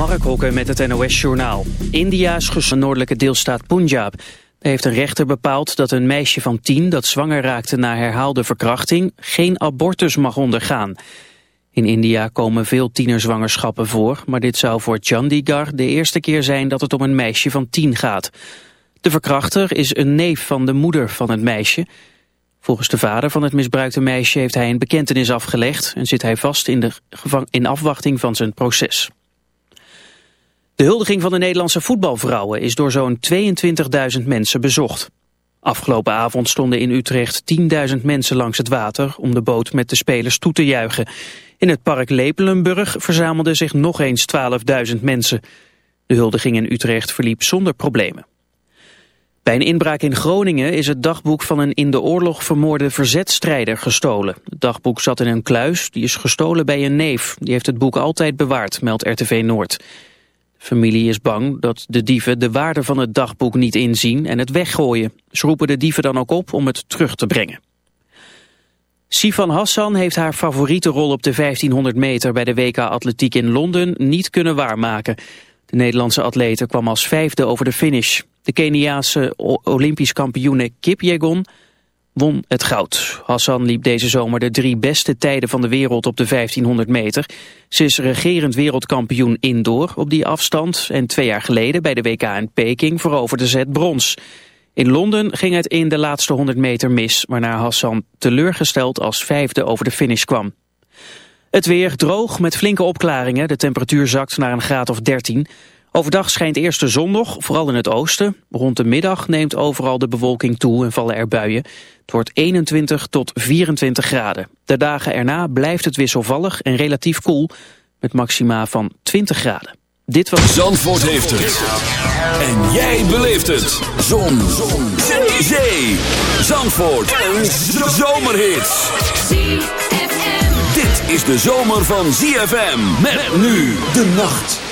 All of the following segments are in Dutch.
Mark Hokke met het NOS-journaal. India's ges noordelijke deelstaat Punjab heeft een rechter bepaald dat een meisje van tien dat zwanger raakte na herhaalde verkrachting geen abortus mag ondergaan. In India komen veel tienerzwangerschappen voor, maar dit zou voor Chandigarh de eerste keer zijn dat het om een meisje van tien gaat. De verkrachter is een neef van de moeder van het meisje. Volgens de vader van het misbruikte meisje heeft hij een bekentenis afgelegd en zit hij vast in, de in afwachting van zijn proces. De huldiging van de Nederlandse voetbalvrouwen is door zo'n 22.000 mensen bezocht. Afgelopen avond stonden in Utrecht 10.000 mensen langs het water om de boot met de spelers toe te juichen. In het park Lepelenburg verzamelden zich nog eens 12.000 mensen. De huldiging in Utrecht verliep zonder problemen. Bij een inbraak in Groningen is het dagboek van een in de oorlog vermoorde verzetstrijder gestolen. Het dagboek zat in een kluis, die is gestolen bij een neef. Die heeft het boek altijd bewaard, meldt RTV Noord. Familie is bang dat de dieven de waarde van het dagboek niet inzien en het weggooien. Ze roepen de dieven dan ook op om het terug te brengen. Sifan Hassan heeft haar favoriete rol op de 1500 meter bij de WK Atletiek in Londen niet kunnen waarmaken. De Nederlandse atlete kwam als vijfde over de finish. De Keniaanse Olympisch kampioene Kip Yegon won het goud. Hassan liep deze zomer de drie beste tijden van de wereld op de 1500 meter. Ze is regerend wereldkampioen indoor op die afstand... en twee jaar geleden bij de WK in Peking veroverde ze het brons. In Londen ging het in de laatste 100 meter mis... waarna Hassan teleurgesteld als vijfde over de finish kwam. Het weer droog met flinke opklaringen. De temperatuur zakt naar een graad of 13. Overdag schijnt eerst de zon nog, vooral in het oosten. Rond de middag neemt overal de bewolking toe en vallen er buien. Het wordt 21 tot 24 graden. De dagen erna blijft het wisselvallig en relatief koel... met maxima van 20 graden. Dit was... Zandvoort heeft het. En jij beleeft het. Zon. zon. Zee. Zee. Zandvoort. Een zomerhit. Dit is de zomer van ZFM. Met nu de nacht.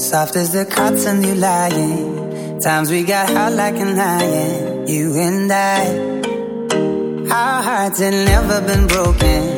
Soft as the cotton you lying. Times we got hot like an iron. You and I. Our hearts had never been broken.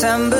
September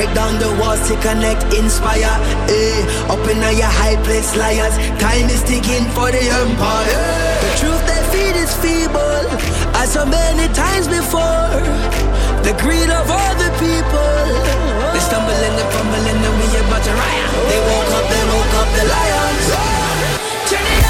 Break down the walls to connect, inspire. Eh, up in your high place, liars. Time is ticking for the empire. The truth they feed is feeble, as so many times before. The greed of all the people. They stumble and fumble and we about to riot. They woke up, they woke up the lions. Turn it up,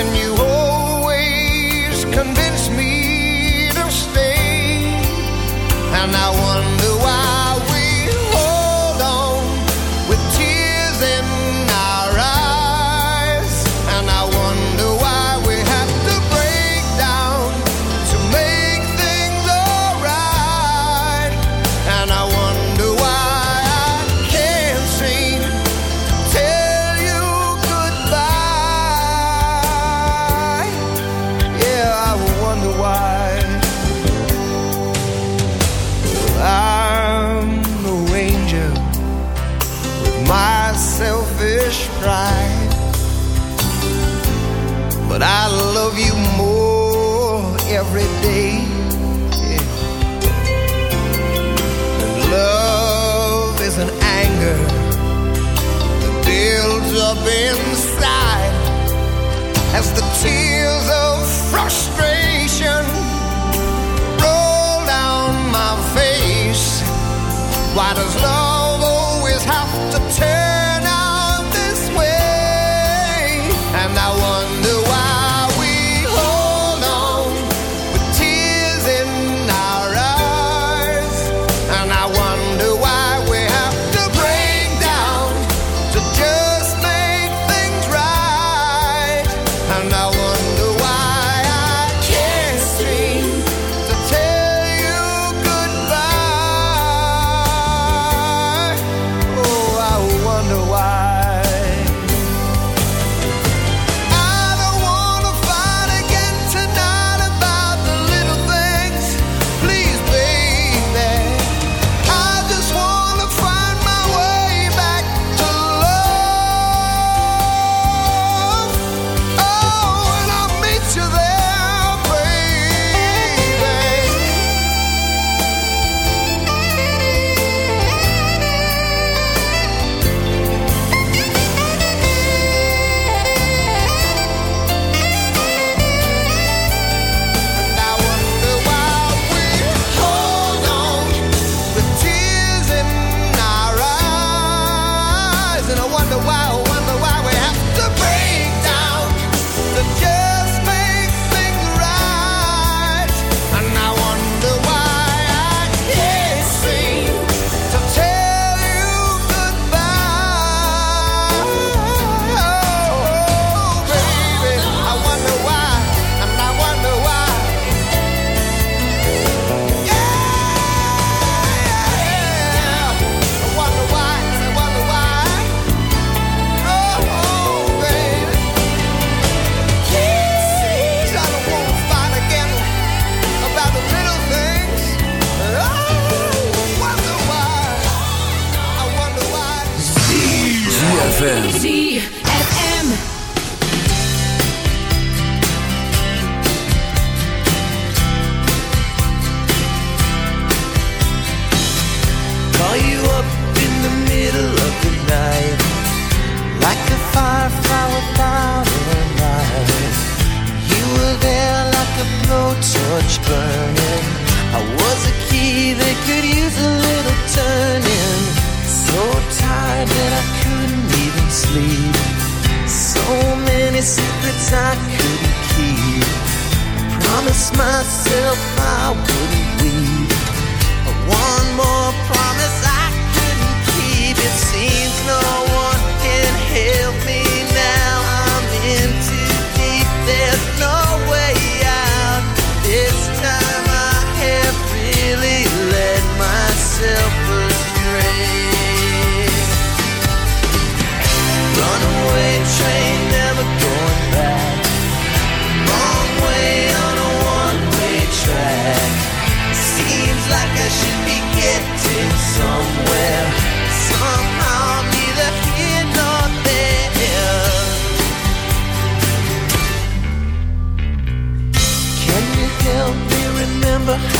and you why does love I couldn't keep. Promised myself I wouldn't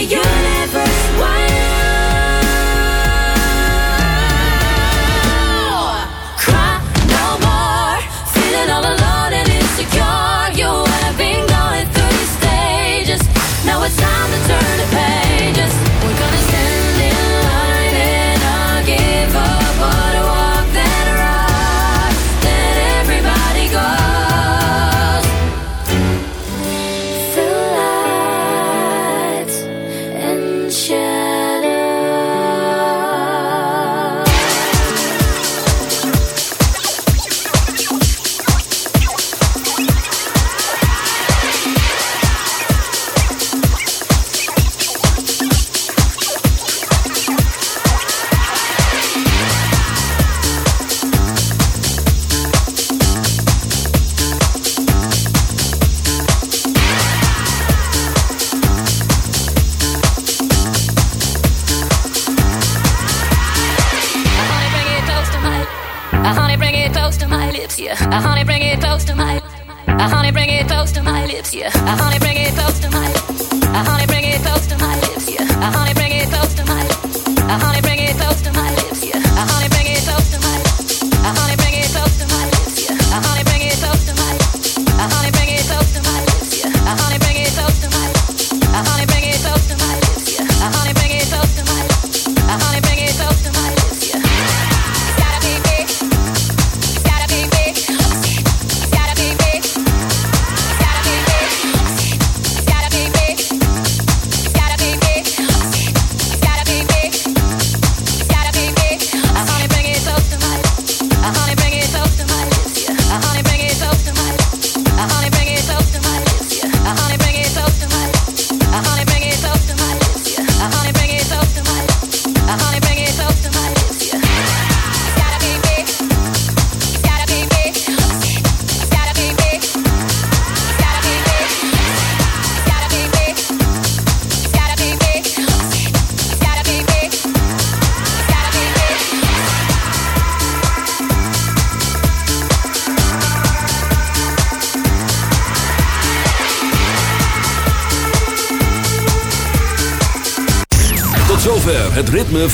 universe. Why Yeah, I only bring it close to my